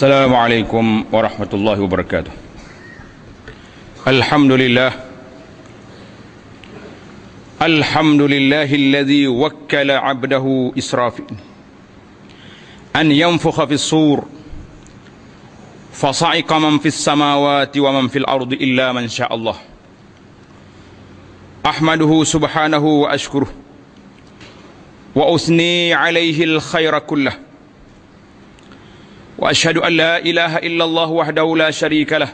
السلام عليكم ورحمة الله وبركاته. الحمد لله. الحمد لله الذي وكل عبده إسرافيل. أن ينفخ في الصور. فصعق من في السماوات ومن في الأرض إلا من شاء الله. أحمده سبحانه وأشكره. وأثني عليه الخير كله. واشهد ان لا اله الا الله وحده لا شريك له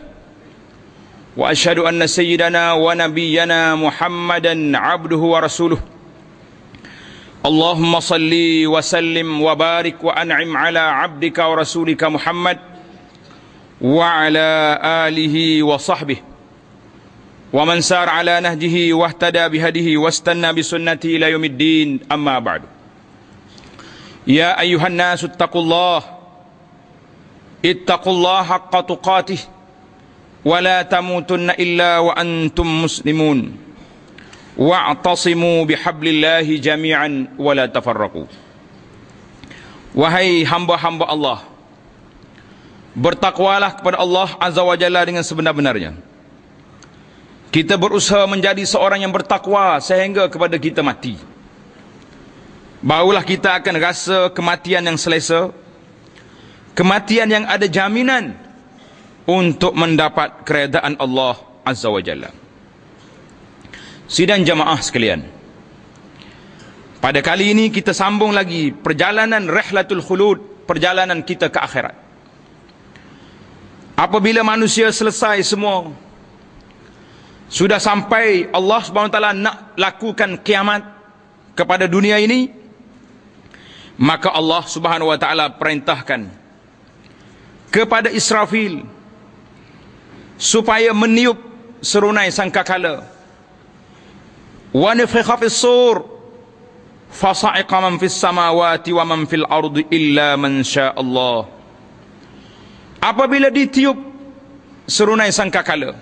واشهد ان سيدنا ونبينا محمدا عبده ورسوله اللهم صل وسلم وبارك وانعم على عبدك ورسولك محمد وعلى اله وصحبه ومن سار على نهجه واهتدى بهديه واستنى بسنته الى يوم الدين اما بعد يا ايها الناس اتقوا الله ittaqullaha haqqa tuqatih wa la tamutunna illa إلا وأنتم مسلمون واعتصموا بحبل الله جميعا ولا تفرقوا Wahai hamba-hamba Allah, bertakwalah kepada Allah Azza wa Jalla dengan sebenar-benarnya. Kita berusaha menjadi seorang yang bertakwa sehingga kepada kita mati. Barulah kita akan rasa kematian yang selesa kematian yang ada jaminan untuk mendapat keredaan Allah Azza wa Jalla. Sidang jamaah sekalian. Pada kali ini kita sambung lagi perjalanan Rihlatul Khulud, perjalanan kita ke akhirat. Apabila manusia selesai semua sudah sampai Allah taala nak lakukan kiamat kepada dunia ini maka Allah Subhanahu wa taala perintahkan kepada Israfil supaya meniup serunai sangkakala. Wa nafikha fis sur fasa'iqa man fis samawati wa man fil ardi illa man syaa Allah. Apabila ditiup serunai sangkakala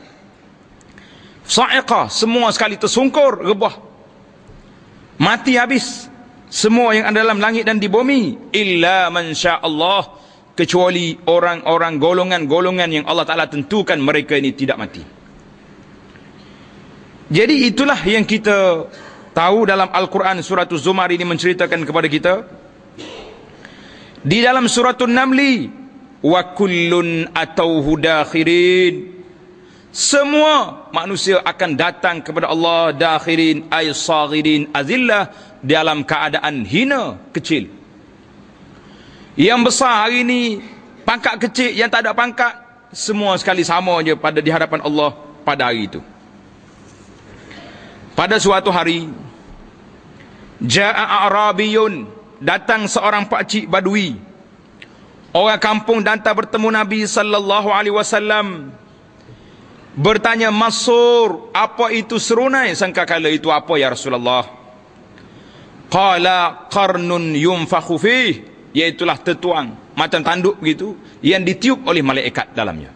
sa'iqa semua sekali tersungkur rebah. Mati habis semua yang ada dalam langit dan di bumi illa man syaa Allah kecuali orang-orang golongan-golongan yang Allah Ta'ala tentukan mereka ini tidak mati. Jadi itulah yang kita tahu dalam Al-Quran surat Zumar ini menceritakan kepada kita. Di dalam surat Namli, wa kullun atauhu dakhirin. Semua manusia akan datang kepada Allah dakhirin ay saghirin azillah dalam keadaan hina kecil. Yang besar hari ini pangkat kecil yang tak ada pangkat semua sekali sama je pada di hadapan Allah pada hari itu. Pada suatu hari Ja'a Arabiyun datang seorang pak cik badui. Orang kampung datang bertemu Nabi sallallahu alaihi wasallam bertanya Masur apa itu serunai sangkakala itu apa ya Rasulullah Qala qarnun yunfakhu fihi iaitulah tertuang macam tanduk begitu yang ditiup oleh malaikat dalamnya.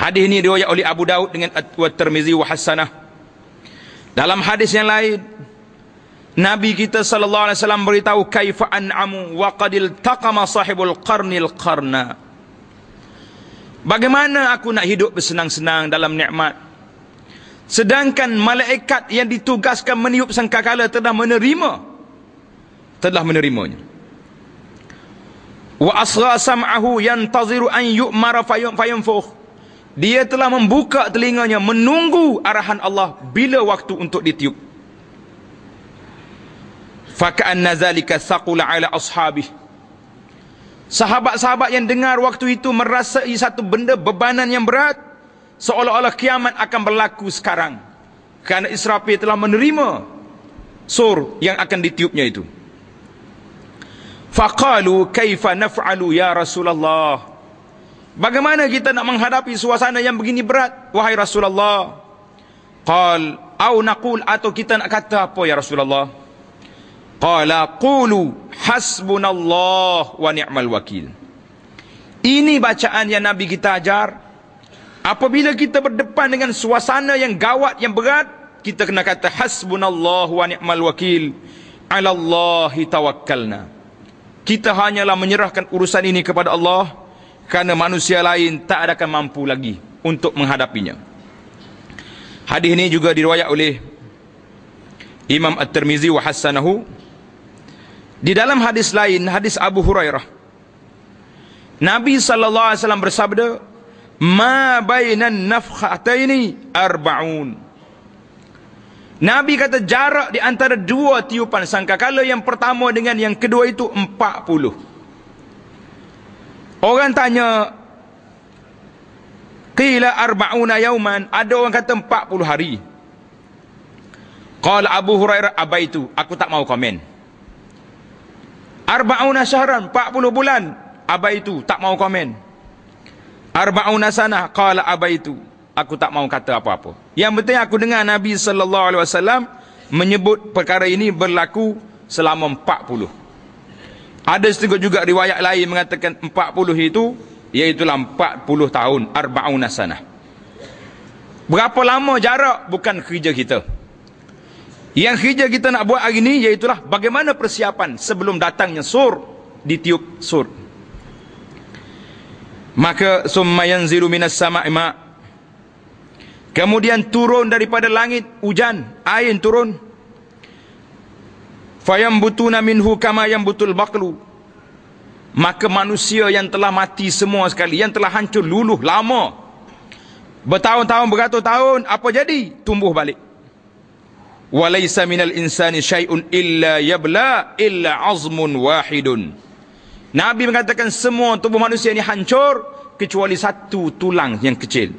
Hadis ini diriwayat oleh Abu Daud dengan At-Tirmizi wa Hasanah. Dalam hadis yang lain Nabi kita sallallahu alaihi wasallam beritahu kaifa an'amu wa qadil taqama sahibul qarnil qarna. Bagaimana aku nak hidup bersenang-senang dalam nikmat sedangkan malaikat yang ditugaskan meniup sangkakala telah menerima telah menerimanya wa asra sam'ahu yantaziru an yu'mara fayunfukh dia telah membuka telinganya menunggu arahan Allah bila waktu untuk ditiup. Faka'anna zalika thaqula ala ashabih. Sahabat-sahabat yang dengar waktu itu merasai satu benda bebanan yang berat. Seolah-olah kiamat akan berlaku sekarang. Kerana Israfil telah menerima sur yang akan ditiupnya itu Faqalu kaifa naf'alu ya Rasulullah. Bagaimana kita nak menghadapi suasana yang begini berat wahai Rasulullah? Qal au naqul atau kita nak kata apa ya Rasulullah? Qala qulu hasbunallah wa ni'mal wakil. Ini bacaan yang Nabi kita ajar. Apabila kita berdepan dengan suasana yang gawat yang berat, kita kena kata hasbunallah wa ni'mal wakil. 'Ala Allahi tawakkalna kita hanyalah menyerahkan urusan ini kepada Allah kerana manusia lain tak akan mampu lagi untuk menghadapinya. Hadis ini juga diriwayat oleh Imam At-Tirmizi wa hasanahu. Di dalam hadis lain, hadis Abu Hurairah. Nabi sallallahu alaihi wasallam bersabda, "Ma bainan nafkhataini arba'un." Nabi kata jarak di antara dua tiupan sangkakala yang pertama dengan yang kedua itu 40. Orang tanya Qila arba'una yauman ada orang kata 40 hari. Qala Abu Hurairah abaitu aku tak mau komen. Arba'una syahran 40 bulan abaitu tak mau komen. Arba'una sana qala abaitu aku tak mau kata apa-apa. Yang penting aku dengar Nabi sallallahu alaihi wasallam menyebut perkara ini berlaku selama 40. Ada setengah juga riwayat lain mengatakan 40 itu iaitu 40 tahun arba'una sanah. Berapa lama jarak bukan kerja kita. Yang kerja kita nak buat hari ini iaitu bagaimana persiapan sebelum datangnya sur ditiup sur. Maka summa yanzilu minas sama'i ma' Kemudian turun daripada langit hujan, air turun. Fayambutuna minhu kama yambutul baqlu. Maka manusia yang telah mati semua sekali, yang telah hancur luluh lama. Bertahun-tahun beratus tahun, apa jadi? Tumbuh balik. Walaysa minal insani syai'un illa yabla illa azmun wahidun. Nabi mengatakan semua tubuh manusia ini hancur kecuali satu tulang yang kecil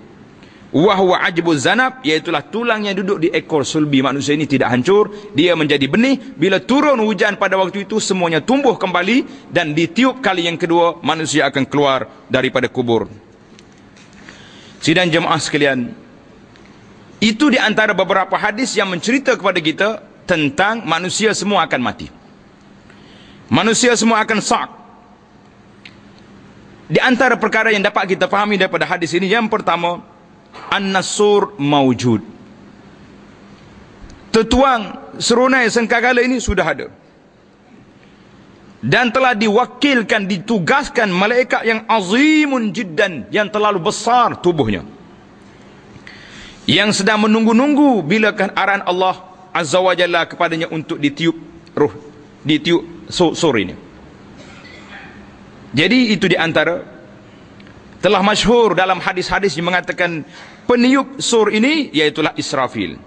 wahwa ajbu zanab iaitulah tulang yang duduk di ekor sulbi manusia ini tidak hancur. Dia menjadi benih. Bila turun hujan pada waktu itu semuanya tumbuh kembali. Dan ditiup kali yang kedua manusia akan keluar daripada kubur. Sidang jemaah sekalian itu di antara beberapa hadis yang mencerita kepada kita tentang manusia semua akan mati. Manusia semua akan sak. Di antara perkara yang dapat kita fahami daripada hadis ini yang pertama An-Nasur maujud. Tetuang serunai sengkakala ini sudah ada. Dan telah diwakilkan, ditugaskan malaikat yang azimun jiddan, yang terlalu besar tubuhnya. Yang sedang menunggu-nunggu bila kan arahan Allah Azza wa Jalla kepadanya untuk ditiup ruh, ditiup sur ini. Jadi itu di antara telah masyhur dalam hadis-hadis yang mengatakan peniup sur ini iaitulah Israfil.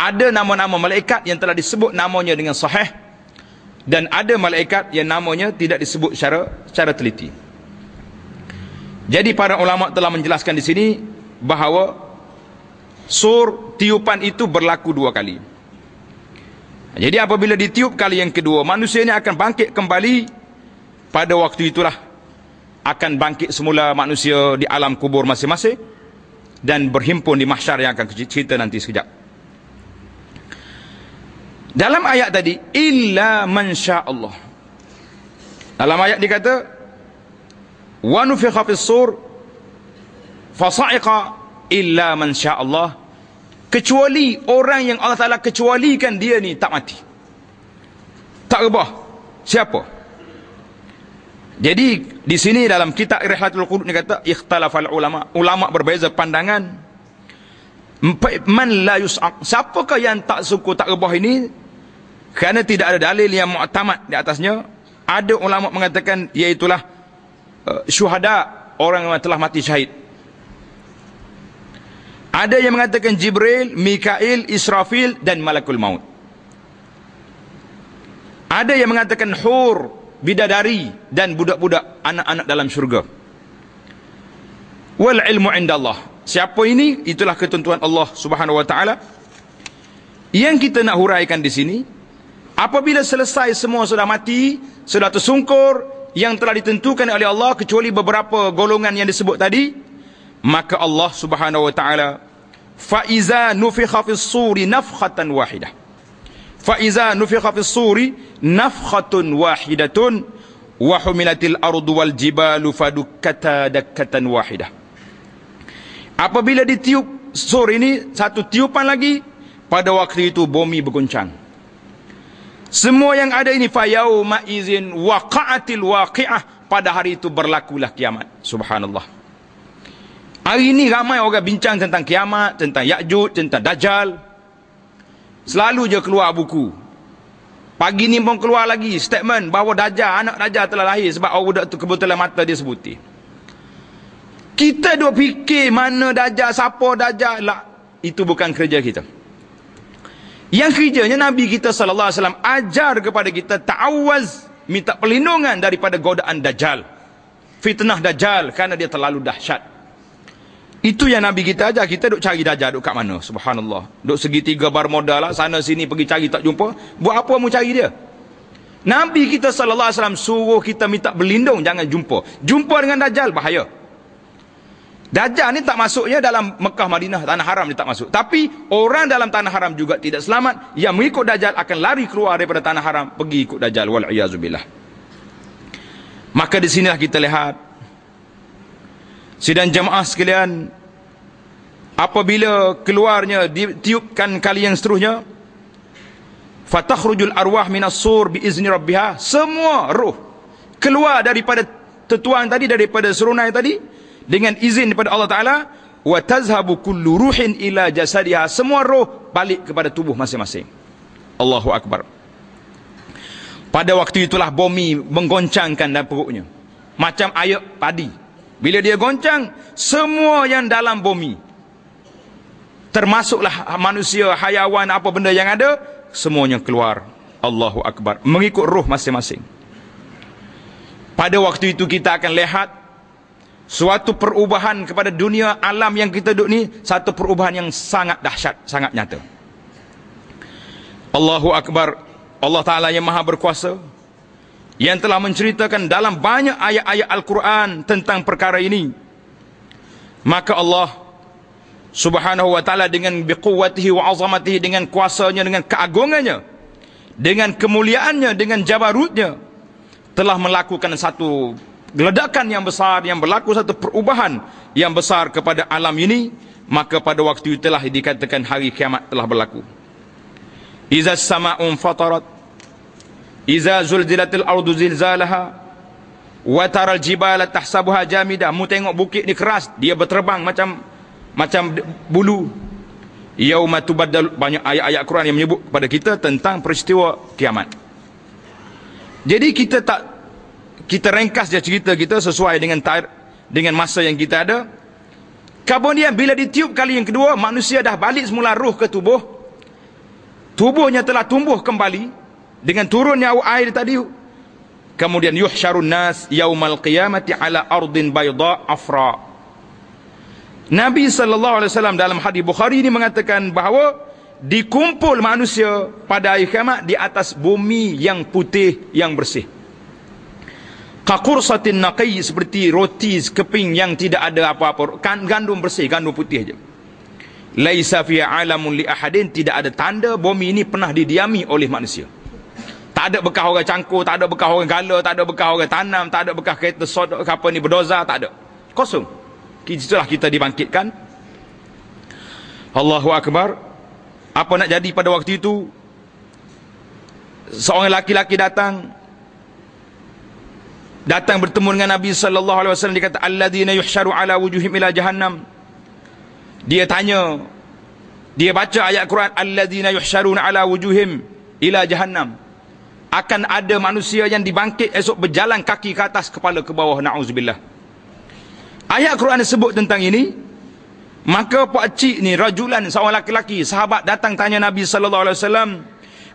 Ada nama-nama malaikat yang telah disebut namanya dengan sahih dan ada malaikat yang namanya tidak disebut secara secara teliti. Jadi para ulama telah menjelaskan di sini bahawa sur tiupan itu berlaku dua kali. Jadi apabila ditiup kali yang kedua, manusia ini akan bangkit kembali pada waktu itulah akan bangkit semula manusia di alam kubur masing-masing dan berhimpun di mahsyar yang akan cerita nanti sekejap. Dalam ayat tadi illa man Allah. Dalam ayat dikata wa nufikha fis sur fa sa'iqa illa man Allah kecuali orang yang Allah Taala kecualikan dia ni tak mati. Tak rebah. Siapa? Jadi di sini dalam kitab Rihlatul Qulub ni kata ikhtalafal ulama. Ulama berbeza pandangan. Man la yus'aq. Siapakah yang tak suku tak rebah ini? Kerana tidak ada dalil yang mu'tamad di atasnya. Ada ulama mengatakan iaitulah uh, syuhada orang yang telah mati syahid. Ada yang mengatakan Jibril, Mikail, Israfil dan Malakul Maut. Ada yang mengatakan Hur, bidadari dan budak-budak anak-anak dalam syurga. Wal ilmu indallah. Siapa ini? Itulah ketentuan Allah Subhanahu wa taala. Yang kita nak huraikan di sini, apabila selesai semua sudah mati, sudah tersungkur yang telah ditentukan oleh Allah kecuali beberapa golongan yang disebut tadi, maka Allah Subhanahu wa taala fa iza nufikha fis suri nafkhatan wahidah Faiza nufikha fis suri nafkhatun wahidatun wa humilatil ardu wal jibalu fadukkata dakkatan wahidah. Apabila ditiup sur ini satu tiupan lagi pada waktu itu bumi berguncang. Semua yang ada ini fayauma izin waqa'atil waqi'ah pada hari itu berlakulah kiamat. Subhanallah. Hari ini ramai orang bincang tentang kiamat, tentang Ya'jud, tentang Dajjal. Selalu je keluar buku. Pagi ni pun keluar lagi statement bahawa Dajjal, anak Dajjal telah lahir sebab orang budak tu kebetulan mata dia sebuti. Kita duk fikir mana Dajjal, siapa Dajjal lah. Itu bukan kerja kita. Yang kerjanya Nabi kita sallallahu alaihi wasallam ajar kepada kita ta'awaz minta perlindungan daripada godaan dajjal. Fitnah dajjal kerana dia terlalu dahsyat. Itu yang Nabi kita ajar kita duk cari dajjal duk kat mana? Subhanallah. Duk segitiga Bermuda lah sana sini pergi cari tak jumpa. Buat apa mau cari dia? Nabi kita sallallahu alaihi wasallam suruh kita minta berlindung jangan jumpa. Jumpa dengan dajjal bahaya. Dajjal ni tak masuknya dalam Mekah Madinah tanah haram ni tak masuk. Tapi orang dalam tanah haram juga tidak selamat. Yang mengikut Dajjal akan lari keluar daripada tanah haram pergi ikut Dajjal wal iazubillah. Maka di sinilah kita lihat sidang jemaah sekalian apabila keluarnya ditiupkan kali yang seterusnya fatakhrujul arwah minas sur bi izni rabbiha semua roh keluar daripada tetuang tadi daripada serunai tadi dengan izin daripada Allah Taala wa tazhabu kullu ruhin ila jasadiha semua roh balik kepada tubuh masing-masing. Allahu akbar. Pada waktu itulah bumi menggoncangkan dalam perutnya. Macam air padi bila dia goncang semua yang dalam bumi termasuklah manusia hayawan apa benda yang ada semuanya keluar. Allahu akbar. Mengikut roh masing-masing. Pada waktu itu kita akan lihat suatu perubahan kepada dunia alam yang kita duduk ni satu perubahan yang sangat dahsyat sangat nyata. Allahu Akbar. Allah Ta'ala yang maha berkuasa yang telah menceritakan dalam banyak ayat-ayat Al-Quran tentang perkara ini. Maka Allah Subhanahu wa ta'ala dengan biquwatihi wa azamatihi dengan kuasanya dengan keagungannya dengan kemuliaannya dengan jabarutnya telah melakukan satu ledakan yang besar yang berlaku satu perubahan yang besar kepada alam ini. Maka pada waktu itulah dikatakan hari kiamat telah berlaku. Iza sama'un fatarat iza zulzilatil ardu zilzalaha wa taral jibala tahsabuha jamidah mu tengok bukit ni keras dia berterbang macam macam bulu yauma tubaddal banyak ayat-ayat Quran yang menyebut kepada kita tentang peristiwa kiamat jadi kita tak kita ringkas je cerita kita sesuai dengan tair, dengan masa yang kita ada. Kemudian bila ditiup kali yang kedua, manusia dah balik semula ruh ke tubuh. Tubuhnya telah tumbuh kembali dengan turunnya air tadi. Kemudian yuhsyarun nas yaumal qiyamati ala ardin bayda afra. Nabi sallallahu alaihi wasallam dalam hadis Bukhari ini mengatakan bahawa dikumpul manusia pada akhir kiamat di atas bumi yang putih yang bersih kakursatin naqi seperti roti keping yang tidak ada apa-apa kan gandum bersih gandum putih aja laisa fi alamun li ahadin tidak ada tanda bumi ini pernah didiami oleh manusia tak ada bekas orang cangkul tak ada bekas orang gala tak ada bekas orang tanam tak ada bekas kereta sodok apa ni berdoza tak ada. Kosong. Itulah kita dibangkitkan. Allahu akbar. Apa nak jadi pada waktu itu? Seorang laki-laki datang. Datang bertemu dengan Nabi sallallahu alaihi wasallam. Dia kata alladzina yuhsyaru ala wujuhim ila jahannam. Dia tanya dia baca ayat Quran alladzina yuhsyaruna ala wujuhim ila jahannam akan ada manusia yang dibangkit esok berjalan kaki ke atas kepala ke bawah nauzubillah ayat Quran sebut tentang ini maka pak cik ni rajulan seorang laki-laki sahabat datang tanya Nabi alaihi wasallam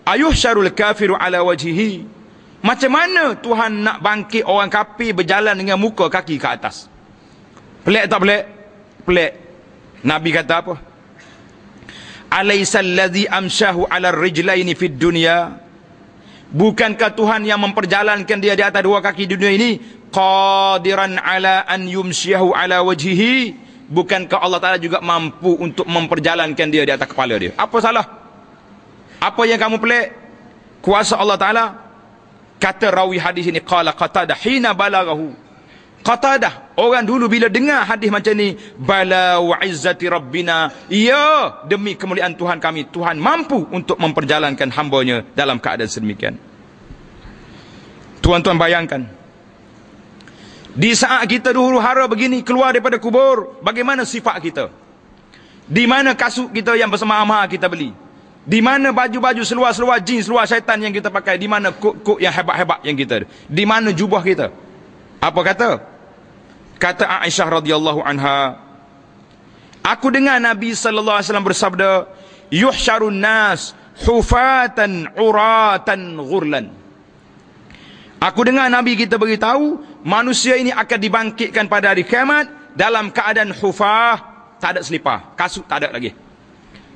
ayuhsyarul kafiru ala wajhihi macam mana Tuhan nak bangkit orang kafir berjalan dengan muka kaki ke atas? Pelik tak pelik? Pelik. Nabi kata apa? Alaisal ladzi amshahu 'ala ar-rijlaini fid dunya? Bukankah Tuhan yang memperjalankan dia di atas dua kaki dunia ini qadiran 'ala an yumshiyahu 'ala wajhihi? Bukankah Allah Taala juga mampu untuk memperjalankan dia di atas kepala dia? Apa salah? Apa yang kamu pelik? Kuasa Allah Taala kata rawi hadis ini qala qatadah hina balaghahu qatadah orang dulu bila dengar hadis macam ni bala wa izzati rabbina ya demi kemuliaan Tuhan kami Tuhan mampu untuk memperjalankan hambanya dalam keadaan sedemikian tuan-tuan bayangkan Di saat kita huru hara begini keluar daripada kubur, bagaimana sifat kita? Di mana kasut kita yang bersama-sama kita beli? Di mana baju-baju seluar-seluar jeans, seluar syaitan yang kita pakai? Di mana kok-kok yang hebat-hebat yang kita? Di mana jubah kita? Apa kata? Kata Aisyah radhiyallahu anha, Aku dengar Nabi sallallahu alaihi wasallam bersabda, "Yuhsyarun nas hufatan uratan ghurlan." Aku dengar Nabi kita beritahu, manusia ini akan dibangkitkan pada hari kiamat dalam keadaan hufah, tak ada selipar, kasut tak ada lagi.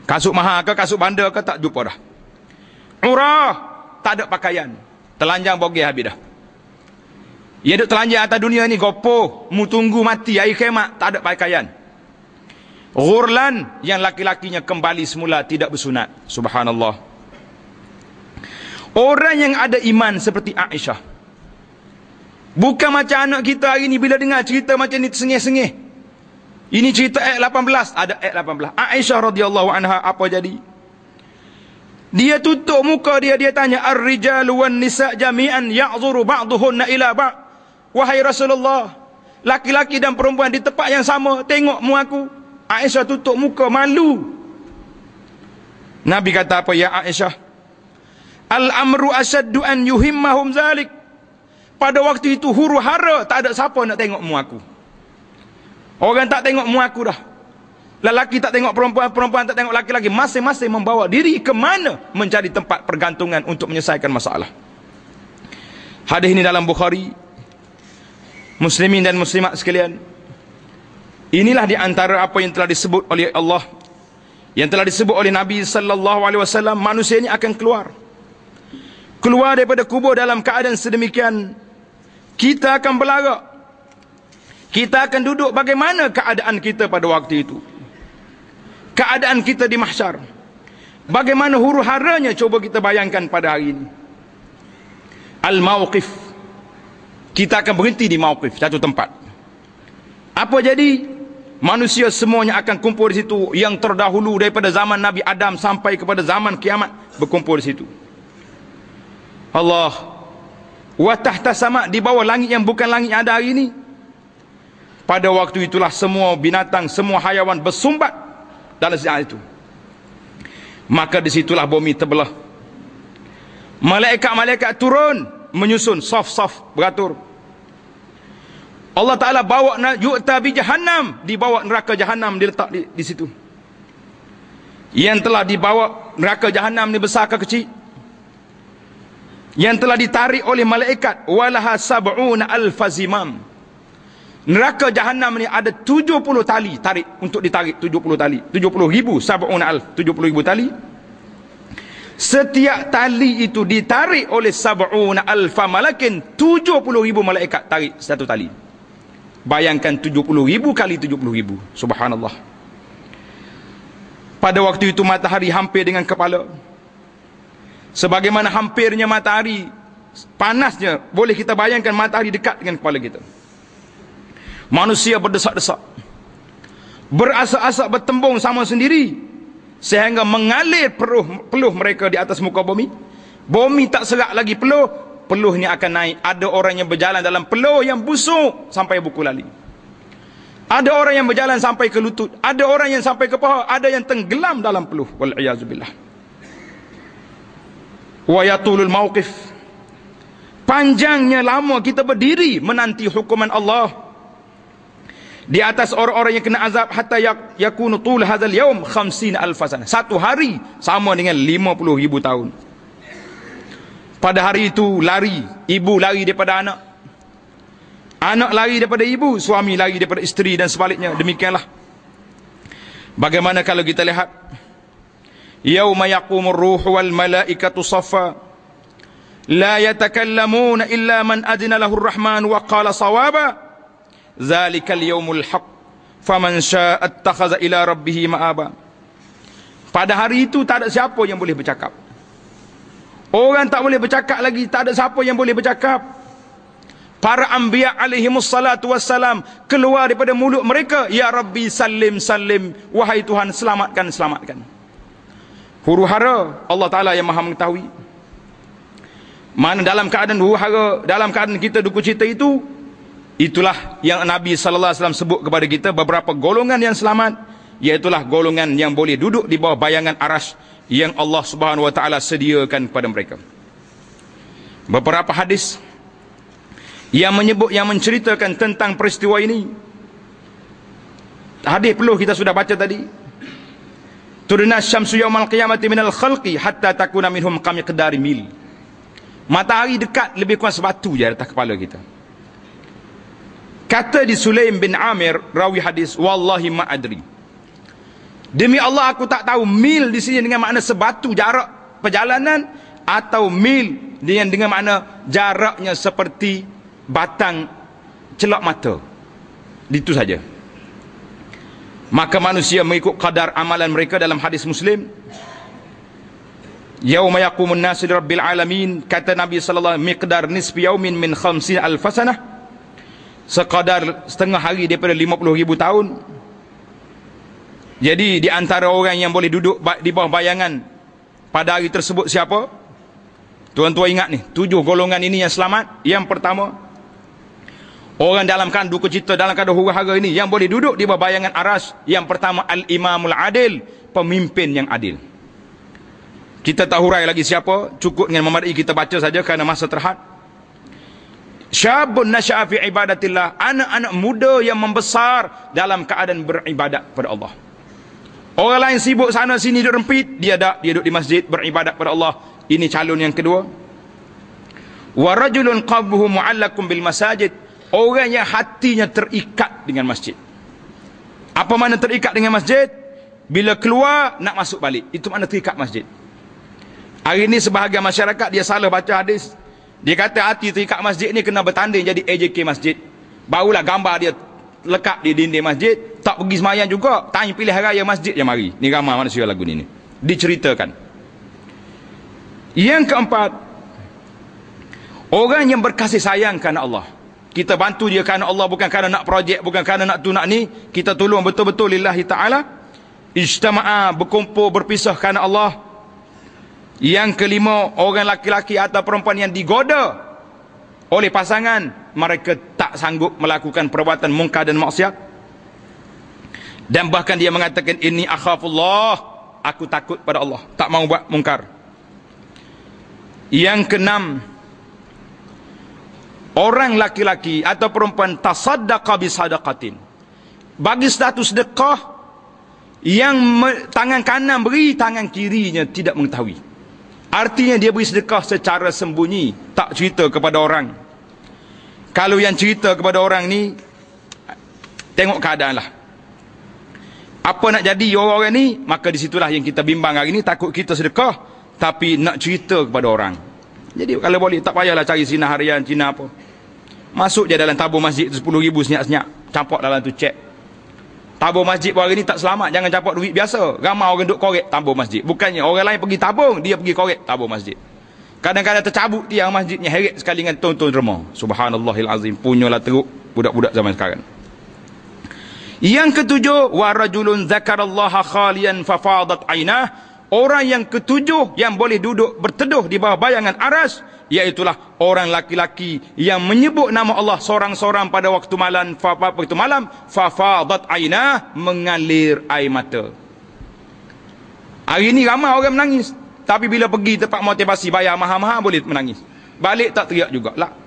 Kasut mahal ke kasut bandar ke tak jumpa dah. Urah, tak ada pakaian. Telanjang bogeh habis dah. Ia duduk telanjang atas dunia ni gopoh, mu tunggu mati air kiamat tak ada pakaian. Ghurlan yang laki-lakinya kembali semula tidak bersunat. Subhanallah. Orang yang ada iman seperti Aisyah. Bukan macam anak kita hari ni bila dengar cerita macam ni tersengih-sengih. Ini cerita ayat 18, ada ayat 18. Aisyah radhiyallahu anha apa jadi? Dia tutup muka dia dia tanya ar-rijalu wan nisa jami'an ya'zuru ba'dhunna ila ba' Wahai Rasulullah, laki-laki dan perempuan di tempat yang sama tengok mu aku. Aisyah tutup muka malu. Nabi kata apa ya Aisyah? Al-amru asyaddu an yuhimmahum zalik. Pada waktu itu huru hara tak ada siapa nak tengok mu aku. Orang tak tengok mu aku dah. Lelaki tak tengok perempuan, perempuan tak tengok laki-laki. Masing-masing membawa diri ke mana mencari tempat pergantungan untuk menyelesaikan masalah. Hadis ini dalam Bukhari. Muslimin dan muslimat sekalian. Inilah di antara apa yang telah disebut oleh Allah. Yang telah disebut oleh Nabi sallallahu alaihi wasallam, manusia ini akan keluar. Keluar daripada kubur dalam keadaan sedemikian kita akan berlarak. Kita akan duduk bagaimana keadaan kita pada waktu itu. Keadaan kita di mahsyar. Bagaimana huru haranya coba kita bayangkan pada hari ini. Al-Mawqif. Kita akan berhenti di Mawqif, satu tempat. Apa jadi? Manusia semuanya akan kumpul di situ. Yang terdahulu daripada zaman Nabi Adam sampai kepada zaman kiamat. Berkumpul di situ. Allah wa tahta sama di bawah langit yang bukan langit yang ada hari ini pada waktu itulah semua binatang semua hayawan bersumbat dalam saat itu maka disitulah bumi terbelah malaikat-malaikat turun menyusun saf-saf beratur Allah Ta'ala bawa yu'ta bi jahannam. Dibawa neraka jahannam diletak di, di situ. Yang telah dibawa neraka jahannam ni besar ke kecil? Yang telah ditarik oleh malaikat walaha sab'una alfazimam neraka jahanam ni ada 70 tali tarik untuk ditarik 70 tali. 70 ribu sab'una alf 70 ribu tali. Setiap tali itu ditarik oleh sab'una alfa malakin 70 ribu malaikat tarik satu tali bayangkan 70 ribu kali 70 ribu. Subhanallah. Pada waktu itu matahari hampir dengan kepala. Sebagaimana hampirnya matahari panasnya boleh kita bayangkan matahari dekat dengan kepala kita. Manusia berdesak-desak. Berasap-asap bertembung sama sendiri sehingga mengalir peluh, peluh mereka di atas muka bumi. Bumi tak serak lagi peluh peluhnya akan naik. Ada orang yang berjalan dalam peluh yang busuk sampai buku lali. Ada orang yang berjalan sampai ke lutut. Ada orang yang sampai ke paha. Ada yang tenggelam dalam peluh. Wal-iyazubillah wa yatulul mauqif panjangnya lama kita berdiri menanti hukuman Allah. Di atas orang-orang yang kena azab hatta yakunu tul hadzal yaum 50 alf sana satu hari sama dengan 50 ribu tahun pada hari itu lari. Ibu lari daripada anak. Anak lari daripada ibu Suami lari daripada isteri dan sebaliknya. Demikianlah. Bagaimana kalau kita lihat? Yawma yakumur ruhu wal malaikatu safa La yatakallamuna illa man adinalahur rahman Wa qala sawaba. Zalikal yawmul haq Faman sya'at takhaza ila rabbihi ma'aba. Pada hari itu tak ada siapa yang boleh bercakap orang tak boleh bercakap lagi tak ada siapa yang boleh bercakap. Para anbiya alaihi wassalatu wassalam keluar daripada mulut mereka ya rabbi salim salim wahai tuhan selamatkan selamatkan. Huru hara Allah Ta'ala yang maha mengetahui. Mana dalam keadaan huru hara dalam keadaan kita duku cita itu itulah yang Nabi sallallahu alaihi wasallam sebut kepada kita beberapa golongan yang selamat iaitulah golongan yang boleh duduk di bawah bayangan aras yang Allah Subhanahu wa taala sediakan kepada mereka. Beberapa hadis yang menyebut yang menceritakan tentang peristiwa ini hadis perlu kita sudah baca tadi. Turna syamsu yaumal qiyamati minal khalqi hatta takuna minhum qam qadari mil. Matahari dekat lebih kurang sebatu je atas kepala kita. Kata di Sulaim bin Amir rawi hadis wallahi ma adri Demi Allah aku tak tahu mil di sini dengan makna sebatu jarak perjalanan atau mil dengan dengan makna jaraknya seperti batang celak mata. Itu saja. Maka manusia mengikut kadar amalan mereka dalam hadis Muslim. Yauma yaqumun nasu rabbil alamin kata Nabi sallallahu alaihi miqdar nisfi yaumin min 50 alf sanah. Sekadar setengah hari daripada 50 ribu tahun jadi di antara orang yang boleh duduk di bawah bayangan pada hari tersebut siapa? Tuan-tuan ingat ni, tujuh golongan ini yang selamat. Yang pertama, orang dalam kan duka cita dalam keadaan huru hara ini yang boleh duduk di bawah bayangan aras. Yang pertama al-imamul adil, pemimpin yang adil. Kita tak hurai lagi siapa, cukup dengan memadai kita baca saja kerana masa terhad. Syabun nasya'a fi ibadatillah, anak-anak muda yang membesar dalam keadaan beribadat kepada Allah. Orang lain sibuk sana sini duduk rempit, dia tak, dia duduk di masjid beribadat kepada Allah. Ini calon yang kedua. Wa rajulun qabbuhu mu'allakum bil masajid. Orang yang hatinya terikat dengan masjid. Apa makna terikat dengan masjid? Bila keluar nak masuk balik. Itu makna terikat masjid. Hari ini sebahagian masyarakat dia salah baca hadis. Dia kata hati terikat masjid ni kena bertanding jadi AJK masjid. Barulah gambar dia lekat di dinding masjid tak pergi semayang juga tanya pilih raya masjid yang mari. Ni ramai manusia lagu ni, ni. diceritakan. Yang keempat orang yang berkasih sayang kerana Allah. Kita bantu dia kerana Allah bukan kerana nak projek bukan kerana nak tu nak ni. Kita tolong betul-betul lillahi ta'ala. Ijtama'a berkumpul berpisah kerana Allah. Yang kelima orang laki-laki atau perempuan yang digoda oleh pasangan mereka tak sanggup melakukan perbuatan mungkar dan maksiat dan bahkan dia mengatakan ini akhafullah aku takut pada Allah tak mau buat mungkar yang keenam orang laki-laki atau perempuan tasaddaqa bisadaqatin bagi status sedekah yang tangan kanan beri tangan kirinya tidak mengetahui Artinya dia beri sedekah secara sembunyi. Tak cerita kepada orang. Kalau yang cerita kepada orang ni, tengok keadaan lah. Apa nak jadi orang-orang ni, maka disitulah yang kita bimbang hari ni. Takut kita sedekah, tapi nak cerita kepada orang. Jadi kalau boleh, tak payahlah cari sinar harian, Cina apa. Masuk je dalam tabur masjid tu 10 ribu senyap-senyap. Campak dalam tu cek. Tabur masjid hari ni tak selamat. Jangan campak duit biasa. Ramai orang duduk korek tabur masjid. Bukannya orang lain pergi tabung, dia pergi korek tabur masjid. Kadang-kadang tercabut tiang masjidnya heret sekali dengan tonton remah. Subhanallahil azim. Punyalah teruk budak-budak zaman sekarang. Yang ketujuh, wa rajulun zakarallaha khalian fafadat ainah. Orang yang ketujuh yang boleh duduk berteduh di bawah bayangan aras iaitulah orang laki-laki yang menyebut nama Allah seorang-seorang pada waktu malam waktu malam fafadat aina mengalir air mata. Hari ini ramai orang menangis tapi bila pergi tempat motivasi bayar mahal-mahal boleh menangis. Balik tak teriak juga. Lah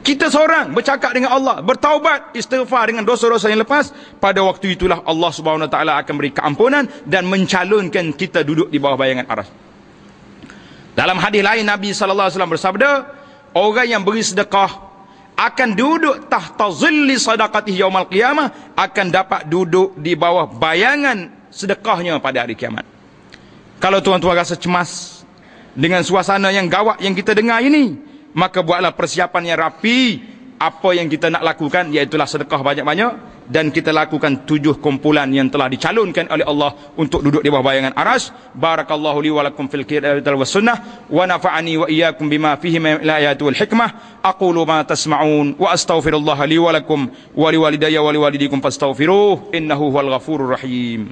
kita seorang bercakap dengan Allah bertaubat istighfar dengan dosa-dosa yang lepas pada waktu itulah Allah Subhanahu Wa Taala akan beri keampunan dan mencalonkan kita duduk di bawah bayangan aras dalam hadis lain Nabi sallallahu alaihi wasallam bersabda, orang yang beri sedekah akan duduk tahta zilli sadaqatihi yaumil qiyamah akan dapat duduk di bawah bayangan sedekahnya pada hari kiamat. Kalau tuan-tuan rasa cemas dengan suasana yang gawat yang kita dengar ini, maka buatlah persiapan yang rapi. Apa yang kita nak lakukan iaitu sedekah banyak-banyak. Dan kita lakukan tujuh kumpulan yang telah dicalonkan oleh Allah untuk duduk di bawah bayangan aras. Barakallahu li wa lakum fil qiyamati wal sunnah. Wa nafa'ani wa iyyakum bima fihi min ayati wal hikmah. Aqulu ma tasma'un wa astaghfirullah li wa lakum wa li walidayya wa li walidikum fastaghfiruh. Innahu huwal ghafurur rahim.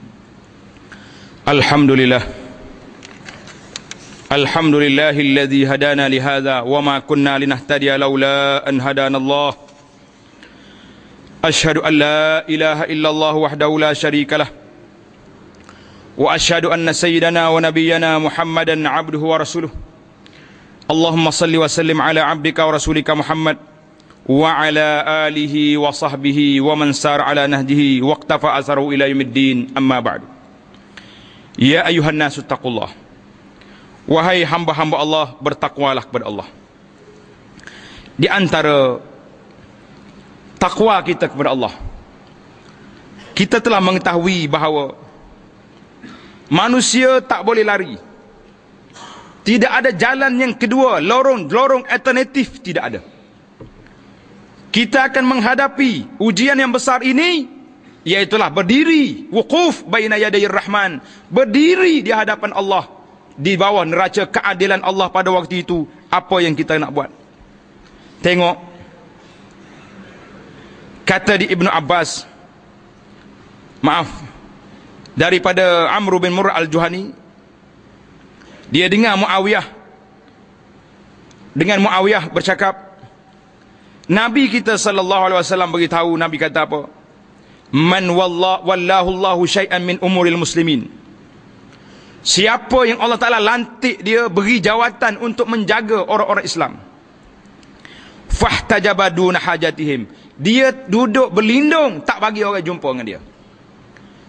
Alhamdulillah الحمد لله الذي هدانا لهذا وما كنا لنهتدي لولا أن هدانا الله أشهد أن لا إله إلا الله وحده لا شريك له وأشهد أن سيدنا ونبينا محمدا عبده ورسوله اللهم صل وسلم على عبدك ورسولك محمد وعلى آله وصحبه ومن سار على نهجه واقتفى أثره إلى يوم الدين أما بعد يا أيها الناس اتقوا الله Wahai hamba-hamba Allah, bertakwalah kepada Allah. Di antara takwa kita kepada Allah. Kita telah mengetahui bahawa manusia tak boleh lari. Tidak ada jalan yang kedua, lorong lorong alternatif tidak ada. Kita akan menghadapi ujian yang besar ini iaitulah berdiri wukuf baina yaday rahman berdiri di hadapan Allah di bawah neraca keadilan Allah pada waktu itu apa yang kita nak buat? Tengok. Kata di Ibnu Abbas maaf daripada Amr bin Murrah al-Juhani dia dengar Muawiyah dengan Muawiyah bercakap Nabi kita sallallahu alaihi wasallam beritahu Nabi kata apa? Man wallahu wallahu Allahu syai'an min umuril muslimin Siapa yang Allah Ta'ala lantik dia beri jawatan untuk menjaga orang-orang Islam. Fahtajabadun hajatihim. Dia duduk berlindung tak bagi orang jumpa dengan dia.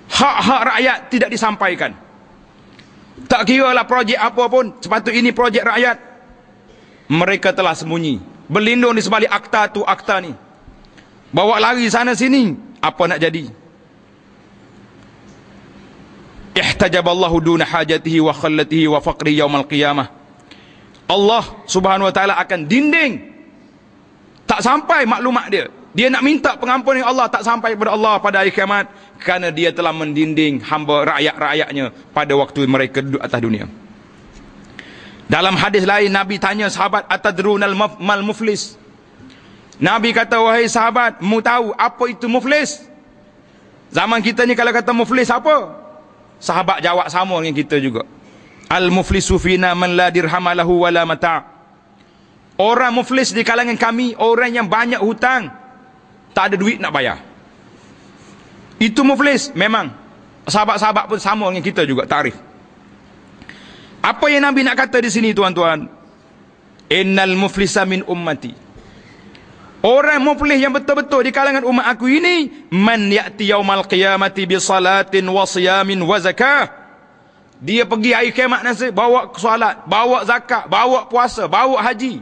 Hak-hak rakyat tidak disampaikan. Tak kira lah projek apa pun. Sepatut ini projek rakyat. Mereka telah sembunyi. Berlindung di sebalik akta tu akta ni. Bawa lari sana sini. Apa nak jadi? Ihtajaballahu duna hajatihi wa khallatihi wa faqri yaumal qiyamah Allah subhanahu wa ta'ala akan dinding. Tak sampai maklumat dia. Dia nak minta pengampunan Allah tak sampai kepada Allah pada hari kiamat kerana dia telah mendinding hamba rakyat-rakyatnya pada waktu mereka duduk atas dunia. Dalam hadis lain Nabi tanya sahabat atadrunal mal muflis? Nabi kata wahai sahabat mu tahu apa itu muflis? Zaman kita ni kalau kata muflis apa Sahabat jawab sama dengan kita juga. Al-muflisu fina man la dirhamalahu wala mata' Orang muflis di kalangan kami, orang yang banyak hutang, tak ada duit nak bayar. Itu muflis, memang. Sahabat-sahabat pun sama dengan kita juga, tarif. Apa yang Nabi nak kata di sini tuan-tuan? Innal muflisa min ummati. Orang muflis yang betul-betul di kalangan umat aku ini man ya'ti yaumal qiyamati bi salatin wa siyamin wa zakah. Dia pergi hari kiamat nanti bawa solat, bawa zakat, bawa puasa, bawa haji.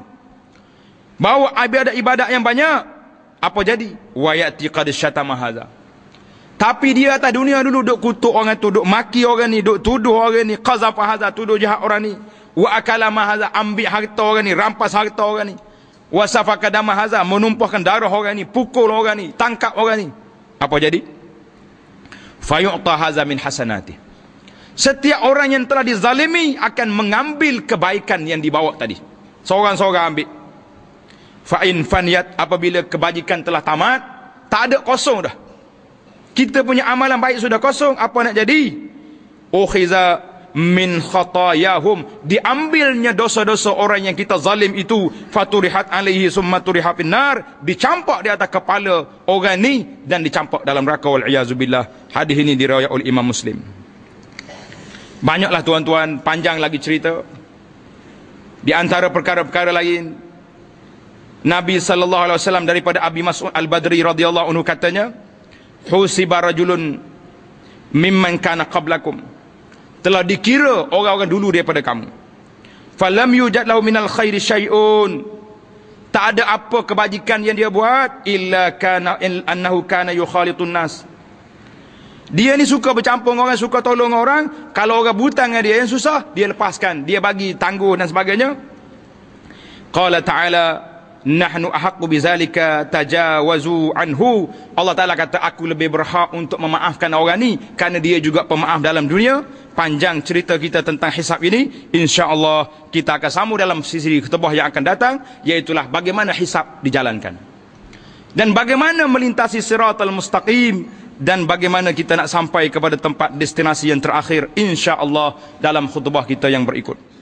Bawa ibadat-ibadat yang banyak. Apa jadi? Wa ya'ti qad syatama hadza. Tapi dia atas dunia dulu duk kutuk orang tu, duk maki orang ni, duk tuduh orang ni, qazafa hadza, tuduh jahat orang ni. Wa akala ma hadza, ambil harta orang ni, rampas harta orang ni wasafaka dama haza menumpahkan darah orang ni pukul orang ni tangkap orang ni. Apa jadi? Fayu'ta haza min hasanati. Setiap orang yang telah dizalimi akan mengambil kebaikan yang dibawa tadi. Seorang-seorang ambil. Fa in faniyat apabila kebajikan telah tamat tak ada kosong dah. Kita punya amalan baik sudah kosong apa nak jadi? Ukhiza min khatayahum. Diambilnya dosa-dosa orang yang kita zalim itu. Faturihat alaihi summa turihat finnar. Dicampak di atas kepala orang ni dan dicampak dalam neraka. Wal iazubillah hadis ini diriwayatkan oleh Imam Muslim. Banyaklah tuan-tuan panjang lagi cerita. Di antara perkara-perkara lain Nabi sallallahu alaihi wasallam daripada Abi Mas'ud Al-Badri radhiyallahu anhu katanya husiba rajulun mimman kana qablakum telah dikira orang-orang dulu daripada kamu. Falam yujad lahu minal khairi syai'un. Tak ada apa kebajikan yang dia buat illa kana annahu kana yukhalitun nas. Dia ni suka bercampur dengan orang suka tolong orang. Kalau orang butang dengan dia yang susah dia lepaskan. Dia bagi tangguh dan sebagainya. Qala ta'ala nahnu ahaqqu bizalika tajawazu anhu. Allah Taala kata aku lebih berhak untuk memaafkan orang ni kerana dia juga pemaaf dalam dunia. Panjang cerita kita tentang hisab ini insya-Allah kita akan sambung dalam sisi ketubah yang akan datang iaitu bagaimana hisab dijalankan. Dan bagaimana melintasi siratal mustaqim dan bagaimana kita nak sampai kepada tempat destinasi yang terakhir insya-Allah dalam khutbah kita yang berikut